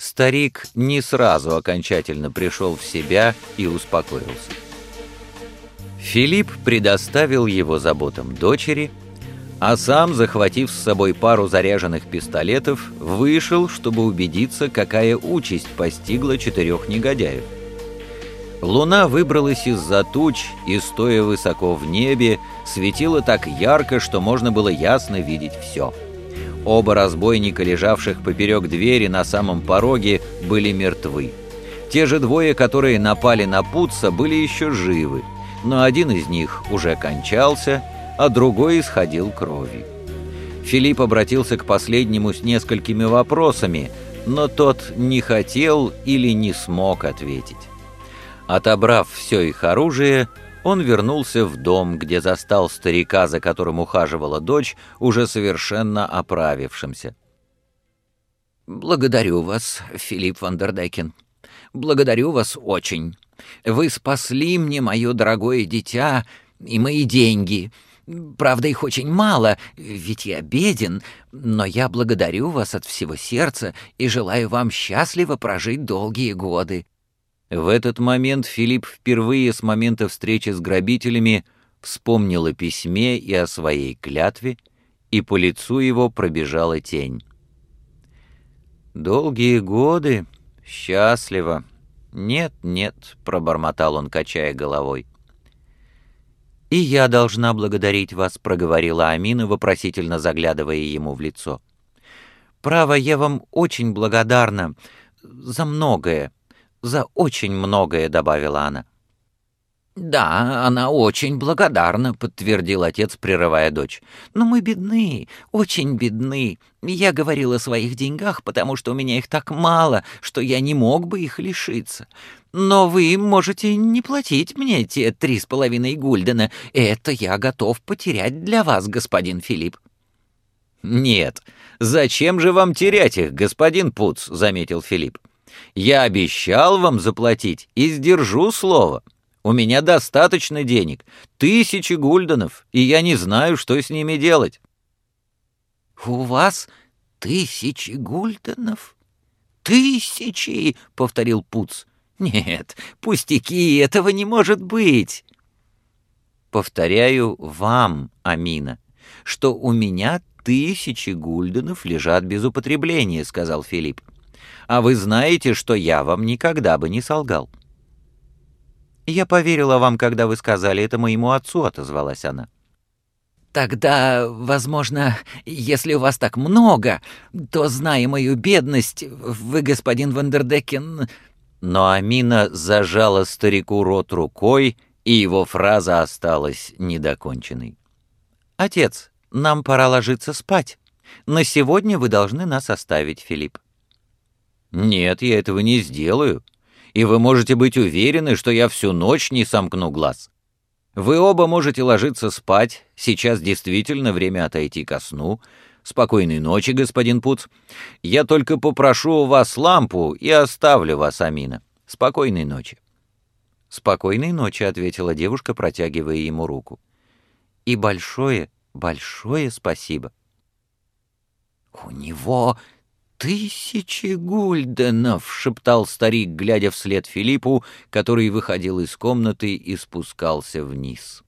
Старик не сразу окончательно пришел в себя и успокоился. Филипп предоставил его заботам дочери, а сам, захватив с собой пару заряженных пистолетов, вышел, чтобы убедиться, какая участь постигла четырех негодяев. Луна выбралась из-за туч и, стоя высоко в небе, светила так ярко, что можно было ясно видеть все. Оба разбойника, лежавших поперек двери на самом пороге, были мертвы. Те же двое, которые напали на Путца, были еще живы, но один из них уже кончался, а другой исходил кровью. Филипп обратился к последнему с несколькими вопросами, но тот не хотел или не смог ответить. Отобрав все их оружие, он вернулся в дом, где застал старика, за которым ухаживала дочь, уже совершенно оправившимся. «Благодарю вас, Филипп Вандердекен. Благодарю вас очень. Вы спасли мне мое дорогое дитя и мои деньги. Правда, их очень мало, ведь я беден, но я благодарю вас от всего сердца и желаю вам счастливо прожить долгие годы». В этот момент Филипп впервые с момента встречи с грабителями вспомнил о письме и о своей клятве, и по лицу его пробежала тень. «Долгие годы, счастливо. Нет, нет», — пробормотал он, качая головой. «И я должна благодарить вас», — проговорила Амина, вопросительно заглядывая ему в лицо. «Право, я вам очень благодарна за многое» за очень многое», — добавила она. «Да, она очень благодарна», — подтвердил отец, прерывая дочь. «Но мы бедны, очень бедны. Я говорил о своих деньгах, потому что у меня их так мало, что я не мог бы их лишиться. Но вы можете не платить мне те три с половиной гульдена. Это я готов потерять для вас, господин Филипп». «Нет, зачем же вам терять их, господин Пуц?» — заметил Филипп. Я обещал вам заплатить и сдержу слово. У меня достаточно денег, тысячи гульденов, и я не знаю, что с ними делать». «У вас тысячи гульденов?» «Тысячи!» — повторил Пуц. «Нет, пустяки, этого не может быть!» «Повторяю вам, Амина, что у меня тысячи гульденов лежат без употребления», — сказал Филипп а вы знаете, что я вам никогда бы не солгал». «Я поверила вам, когда вы сказали это моему отцу», — отозвалась она. «Тогда, возможно, если у вас так много, то, зная мою бедность, вы, господин Вандердекен...» Но Амина зажала старику рот рукой, и его фраза осталась недоконченной. «Отец, нам пора ложиться спать. На сегодня вы должны нас оставить, Филипп». «Нет, я этого не сделаю, и вы можете быть уверены, что я всю ночь не сомкну глаз. Вы оба можете ложиться спать, сейчас действительно время отойти ко сну. Спокойной ночи, господин Пуц. Я только попрошу у вас лампу и оставлю вас, Амина. Спокойной ночи». «Спокойной ночи», — ответила девушка, протягивая ему руку. «И большое, большое спасибо». «У него «Тысячи гульденов!» — шептал старик, глядя вслед Филиппу, который выходил из комнаты и спускался вниз.